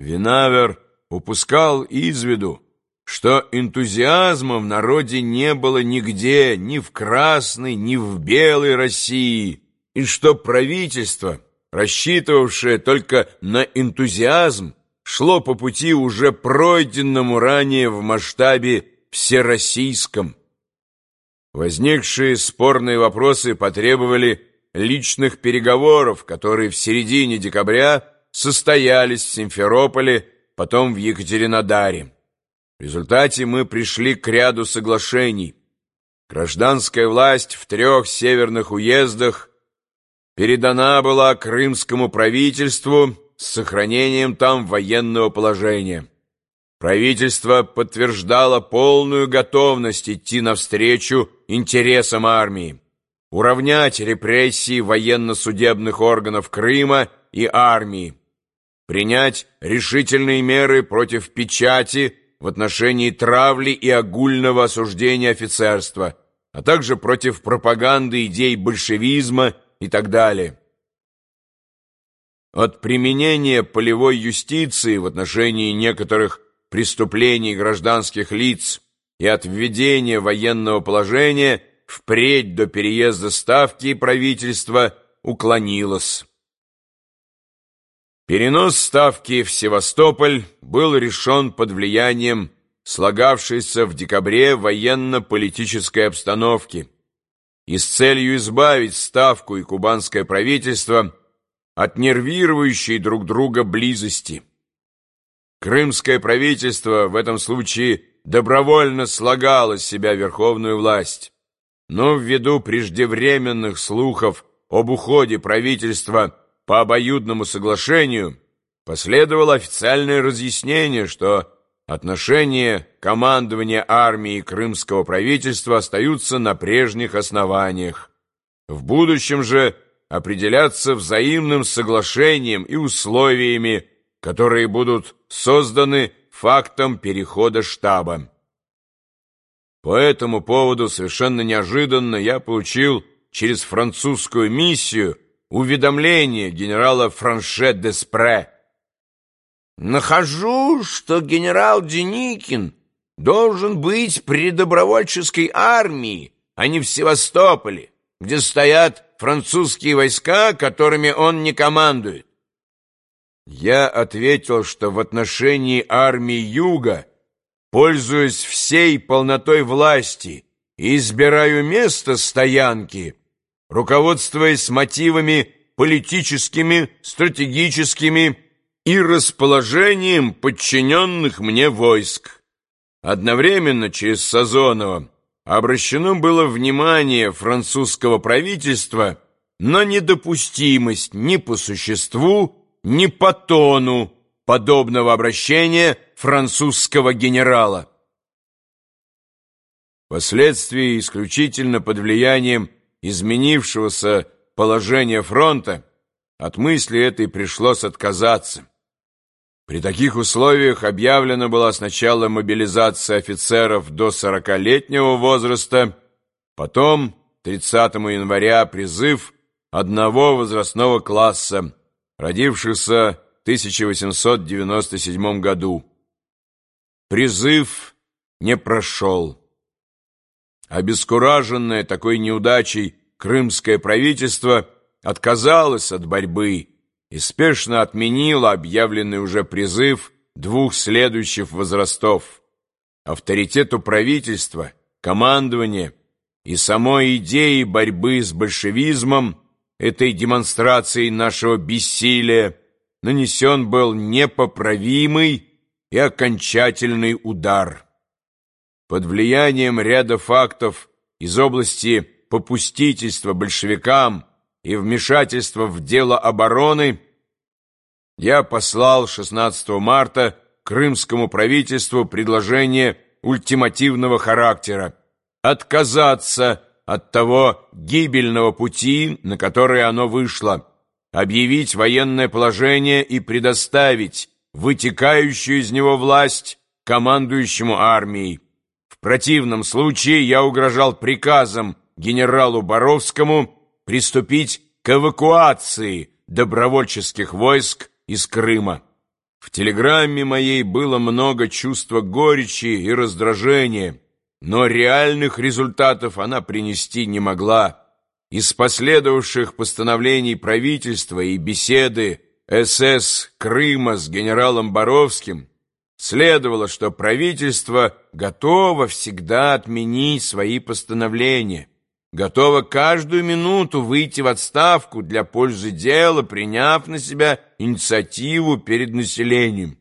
Винавер упускал из виду, что энтузиазма в народе не было нигде, ни в Красной, ни в Белой России, и что правительство, рассчитывавшее только на энтузиазм, шло по пути уже пройденному ранее в масштабе всероссийском. Возникшие спорные вопросы потребовали личных переговоров, которые в середине декабря состоялись в Симферополе, потом в Екатеринодаре. В результате мы пришли к ряду соглашений. Гражданская власть в трех северных уездах передана была крымскому правительству с сохранением там военного положения. Правительство подтверждало полную готовность идти навстречу интересам армии, уравнять репрессии военно-судебных органов Крыма и армии, принять решительные меры против печати в отношении травли и огульного осуждения офицерства, а также против пропаганды идей большевизма и так далее. От применения полевой юстиции в отношении некоторых преступлений гражданских лиц и от введения военного положения впредь до переезда ставки правительства уклонилось. Перенос ставки в Севастополь был решен под влиянием слагавшейся в декабре военно-политической обстановки и с целью избавить ставку и кубанское правительство от нервирующей друг друга близости. Крымское правительство в этом случае добровольно слагало с себя верховную власть, но ввиду преждевременных слухов об уходе правительства по обоюдному соглашению последовало официальное разъяснение, что отношения командования армии крымского правительства остаются на прежних основаниях. В будущем же определяться взаимным соглашением и условиями которые будут созданы фактом перехода штаба. По этому поводу совершенно неожиданно я получил через французскую миссию уведомление генерала Франше Деспре. «Нахожу, что генерал Деникин должен быть при добровольческой армии, а не в Севастополе, где стоят французские войска, которыми он не командует. Я ответил, что в отношении армии Юга пользуюсь всей полнотой власти и избираю место стоянки, руководствуясь мотивами политическими, стратегическими и расположением подчиненных мне войск. Одновременно через Сазонова обращено было внимание французского правительства на недопустимость ни по существу, ни по тону подобного обращения французского генерала. Впоследствии, исключительно под влиянием изменившегося положения фронта, от мысли этой пришлось отказаться. При таких условиях объявлена была сначала мобилизация офицеров до 40-летнего возраста, потом 30 января призыв одного возрастного класса родившийся в 1897 году. Призыв не прошел. Обескураженное такой неудачей крымское правительство отказалось от борьбы и спешно отменило объявленный уже призыв двух следующих возрастов. Авторитету правительства, командования и самой идеи борьбы с большевизмом этой демонстрацией нашего бессилия нанесен был непоправимый и окончательный удар. Под влиянием ряда фактов из области попустительства большевикам и вмешательства в дело обороны я послал 16 марта крымскому правительству предложение ультимативного характера отказаться от того гибельного пути, на который оно вышло, объявить военное положение и предоставить вытекающую из него власть командующему армией. Противном случае я угрожал приказом генералу Боровскому приступить к эвакуации добровольческих войск из Крыма. В телеграмме моей было много чувства горечи и раздражения, но реальных результатов она принести не могла. Из последовавших постановлений правительства и беседы СС Крыма с генералом Боровским следовало, что правительство готово всегда отменить свои постановления, готово каждую минуту выйти в отставку для пользы дела, приняв на себя инициативу перед населением.